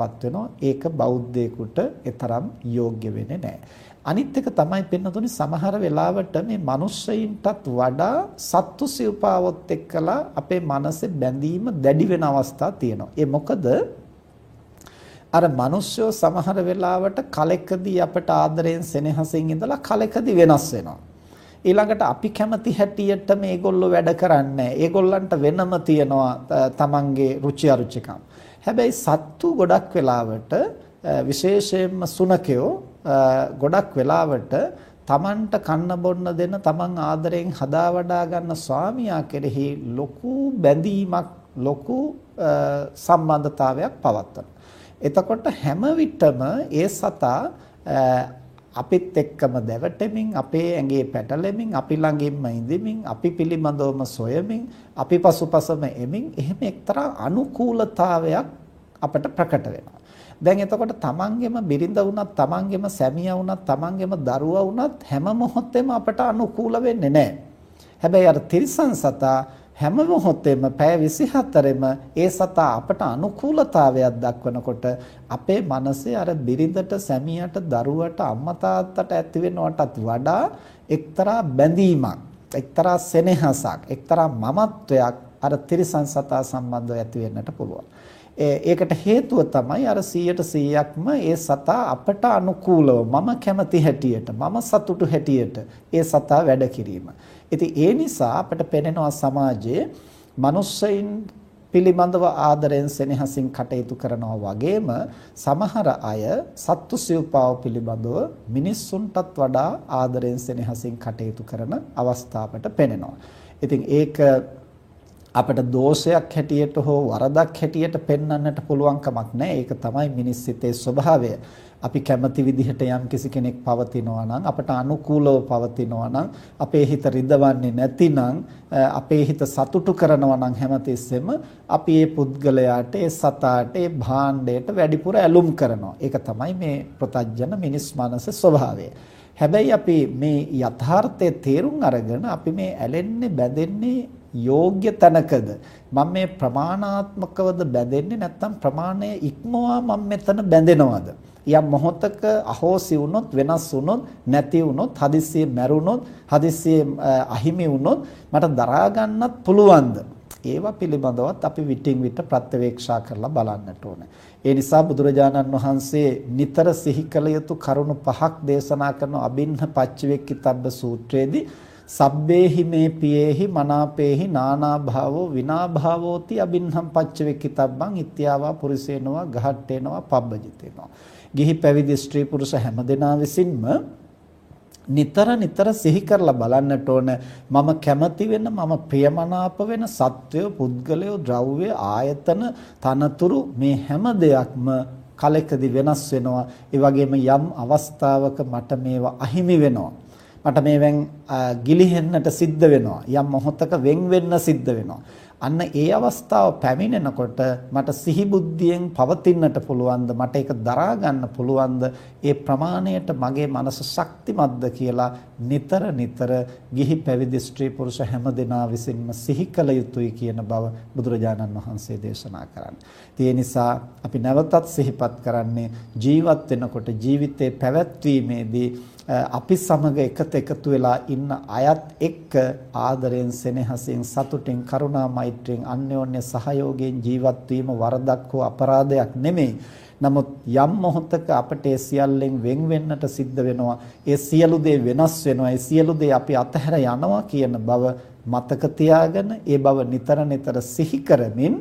පත් වෙනවා. ඒක බෞද්ධයෙකුට ඒතරම් යෝග්‍ය වෙන්නේ නැහැ. අනිත් එක තමයි පෙන්නතුනි සමහර වෙලාවට මේ මිනිස්සෙයින්ටත් වඩා සත්තු සිව්පාවොත් එක්කලා අපේ මනසේ බැඳීම දැඩි වෙන අවස්ථා තියෙනවා. ඒ මොකද අර මිනිස්සු සමහර වෙලාවට කලෙකදී අපට ආදරයෙන් සෙනෙහසින් ඉඳලා කලෙකදී වෙනස් වෙනවා. ඊළඟට අපි කැමති හැටියට මේගොල්ලෝ වැඩ කරන්නේ ඒගොල්ලන්ට වෙනම තියනවා තමන්ගේ රුචි අරුචිකම්. හැබැයි සත්තු ගොඩක් වෙලාවට විශේෂයෙන්ම සුනකයෝ ගොඩක් වෙලාවට තමන්ට කන්න බොන්න දෙන තමන් ආදරයෙන් හදා වඩා ගන්න ස්වාමියා කෙරෙහි ලොකු බැඳීමක් ලොකු සම්බන්ධතාවයක් පවත්වනවා. එතකොට හැම විටම ඒ සතා අපිත් එක්කම දැවටෙමින් අපේ ඇඟේ පැටලෙමින් අපි ළඟින්ම ඉඳෙමින් අපි පිළිබඳවම සොයමින් අපි පසුපසම එමින් එහෙම එක්තරා අනුකූලතාවයක් අපට ප්‍රකට වෙනවා. දැන් එතකොට තමන්ගෙම බිරිඳ වුණත් තමන්ගෙම සැමියා වුණත් තමන්ගෙම දරුවා වුණත් හැම මොහොතෙම අපට අනුකූල වෙන්නේ නැහැ. හැබැයි අර තිරිසන් සතා හැම මොහොතෙම පැය 24ෙම ඒ සතා අපට අනුකූලතාවයක් දක්වනකොට අපේ මනසේ අර බිරිඳට සැමියාට දරුවට අම්මා තාත්තට ඇති වෙනවටත් වඩා එක්තරා බැඳීමක් එක්තරා සෙනෙහසක් එක්තරා මමත්වයක් අර තිරිසන් සතා සම්බන්ධව ඇති වෙන්නට පුළුවන්. ඒකට හේතුව තමයි අර 100%ක්ම ඒ සතා අපට අනුකූලව මම කැමති හැටියට මම සතුටු හැටියට ඒ සතා වැඩ කිරීම. ඉතින් ඒ නිසා අපට පෙනෙනවා සමාජයේ මිනිස්සයින් පිළිබඳව ආදරෙන් සෙනෙහසින් කටයුතු කරනවා වගේම සමහර අය සත්තු සිව්පාව පිළිබඳව මිනිස්සුන්ටත් වඩා ආදරෙන් සෙනෙහසින් කටයුතු කරන අවස්ථාවට පෙනෙනවා. ඉතින් ඒක අපිට දෝෂයක් හැටියට හෝ වරදක් හැටියට පෙන්වන්නට පුළුවන් කමක් නැහැ. ඒක තමයි මිනිස් සිතේ ස්වභාවය. අපි කැමති විදිහට යම් කිසි කෙනෙක් පවතිනවා නම් අපට අනුකූලව පවතිනවා නම් අපේ හිත රිදවන්නේ නැතිනම් අපේ හිත සතුටු කරනවා නම් හැමතිස්සෙම අපි මේ පුද්ගලයාට ඒ සතාට ඒ භාණ්ඩයට වැඩිපුර ඇලුම් කරනවා. ඒක තමයි මේ ප්‍රතඥ මිනිස් මනසේ ස්වභාවය. හැබැයි අපි මේ යථාර්ථයේ තේරුම් අරගෙන අපි මේ ඇලෙන්නේ බැඳෙන්නේ යෝග්‍ය තැනකද? මම මේ ප්‍රමාණාත්මකවද බැඳෙන්නේ නැත්නම් ප්‍රමාණය ඉක්මවා මම මෙතන බැඳෙනවද? යම් මොහොතක අහෝසි වුණොත් වෙනස් වුණොත් නැති වුණොත් හදිස්සියේ මැරුණොත් හදිස්සියේ අහිමි වුණොත් මට දරා ගන්නත් පුළුවන්ද? ඒවා පිළිබඳවත් අපි විටින් විට ප්‍රත්‍යවේක්ෂා කරලා බලන්නට ඕනේ. ඒ නිසා බුදුරජාණන් වහන්සේ නිතර සිහි කළ යුතු කරුණු පහක් දේශනා කරන අබින්න පච්චවේක්කිතබ්බ සූත්‍රයේදී සබ්බේහි මේ පියේහි මනාපේහි නානා භාවෝ විනා භාවෝති අබින්හම් පච්චවේකිතබ්බං ඉත්‍යාවා පුරිසේනවා ගහට්ටේනවා පබ්බජිතේනවා. ගිහි පැවිදි ස්ත්‍රී පුරුෂ හැමදෙනා විසින්ම නිතර නිතර සිහි කරලා බලන්නට ඕන. මම කැමති වෙන මම ප්‍රියමනාප වෙන සත්වය පුද්ගලය ද්‍රව්‍ය ආයතන තනතුරු මේ හැම දෙයක්ම කලකදී වෙනස් වෙනවා. ඒ වගේම යම් අවස්ථාවක මට මේවා අහිමි වෙනවා. මට මේවෙන් ගිලිහෙන්නට සිද්ධ වෙනවා. යම් මොහොතක වෙන් වෙන්න සිද්ධ වෙනවා. අන්න ඒ අවස්ථාව පැමිණෙනකොට මට සිහි බුද්ධියෙන් පවතින්නට පුළුවන්ද මට ඒක දරා ගන්න පුළුවන්ද ඒ ප්‍රමාණයට මගේ මනස ශක්තිමත්ද කියලා නිතර නිතර ගිහි පැවිදි ස්ත්‍රී පුරුෂ හැමදෙනා විසින්ම සිහි කළ යුතුයි කියන බව බුදුරජාණන් වහන්සේ දේශනා කරන්නේ. ඒ නිසා අපි නැවතත් සිහිපත් කරන්නේ ජීවත් වෙනකොට ජීවිතේ පැවැත්වීමේදී අපි සමග එකට එකතු වෙලා ඉන්න අයත් එක්ක ආදරයෙන් සෙනෙහසින් සතුටින් කරුණා මෛත්‍රියෙන් අන්‍යෝන්‍ය සහයෝගයෙන් ජීවත් වීම වරදක් හෝ අපරාධයක් නෙමෙයි. නමුත් යම් මොහොතක අපට ඒ සියල්ලෙන් වෙන් වෙන්නට සිද්ධ වෙනවා. ඒ සියලු දේ වෙනස් වෙනවා. ඒ සියලු දේ අපි අතහැර යනවා කියන බව මතක තියාගෙන ඒ බව නිතර නිතර සිහි කරමින්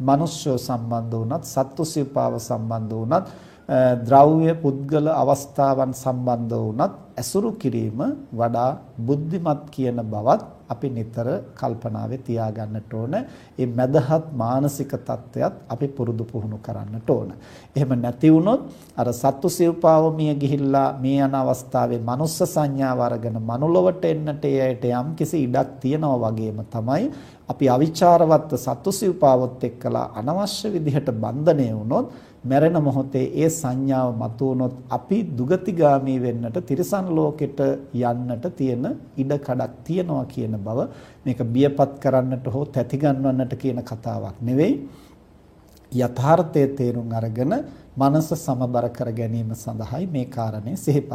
මිනිස්සු සම්බන්ධ වුණත් සත්තු සිව්පාව සම්බන්ධ වුණත් ද්‍රව්‍ය පුද්ගල අවස්ථාවන් සම්බන්ධ වුණත් ඇසුරු කිරීම වඩා බුද්ධිමත් කියන බවත් අපි නිතර කල්පනාවේ තියාගන්නට ඕන. මේ මදහත් මානසික தත්වයක් අපි පුරුදු පුහුණු කරන්නට ඕන. එහෙම නැති වුණොත් අර සත්තු සිව්පාව මිය ගිහිල්ලා මේ යන අවස්ථාවේ මනුස්ස සංඥාව අරගෙන මනුලොවට එන්නට එයට යම්කිසි ඉඩක් තියනවා වගේම තමයි අපි අවිචාරවත්ව සත්තු සිව්පාවොත් එක්කලා අනවශ්‍ය විදිහට බන්ධණය වුණොත් මැරෙන මොහොතේ ඒ සංඥාව මතුවනොත් අපි දුගතිගාමී වෙන්නට තිරිසන් ලෝකෙට යන්නට තියෙන ඉඩ කඩක් තියනවා කියන බව මේක බියපත් කරන්නට හෝ තැති ගන්නවන්නට කියන කතාවක් නෙවෙයි. යථාර්ථයේ තේරුම් අරගෙන මනස සමබර කර ගැනීම සඳහායි මේ කාරණේ සිහිපත්